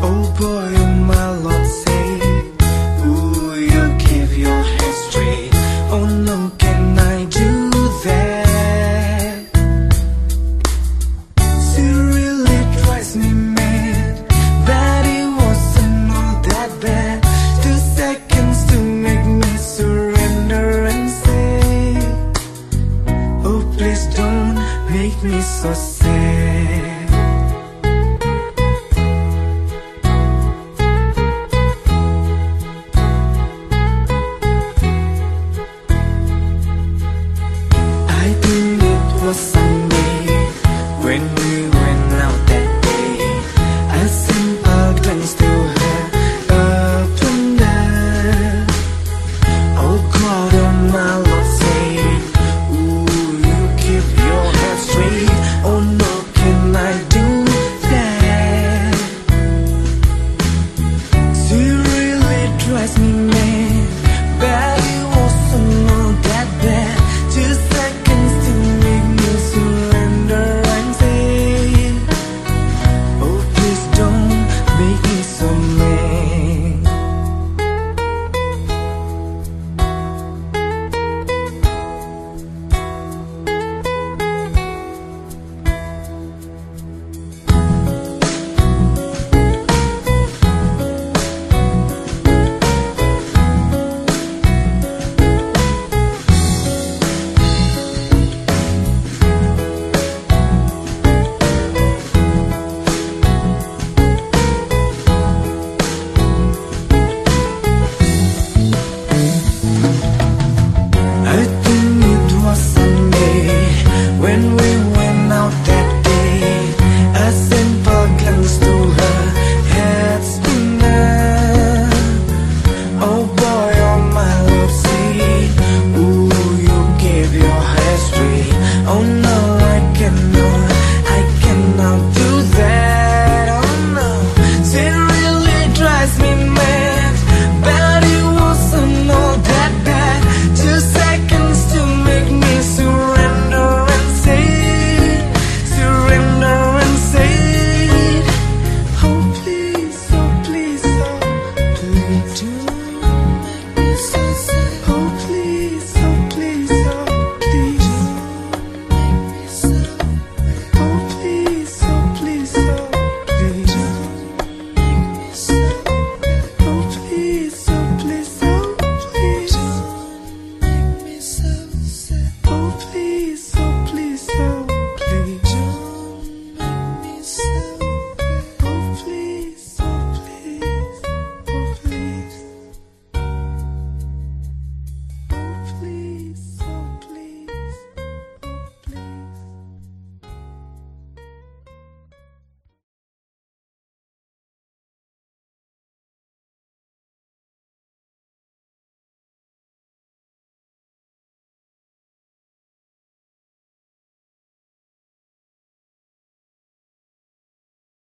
Oh boy, my lord, Ooh, you give your straight Oh no, can I do that? She really drives me mad. It wasn't all that bad. Two seconds to make me surrender and say Oh please don't make me so sad. Ask me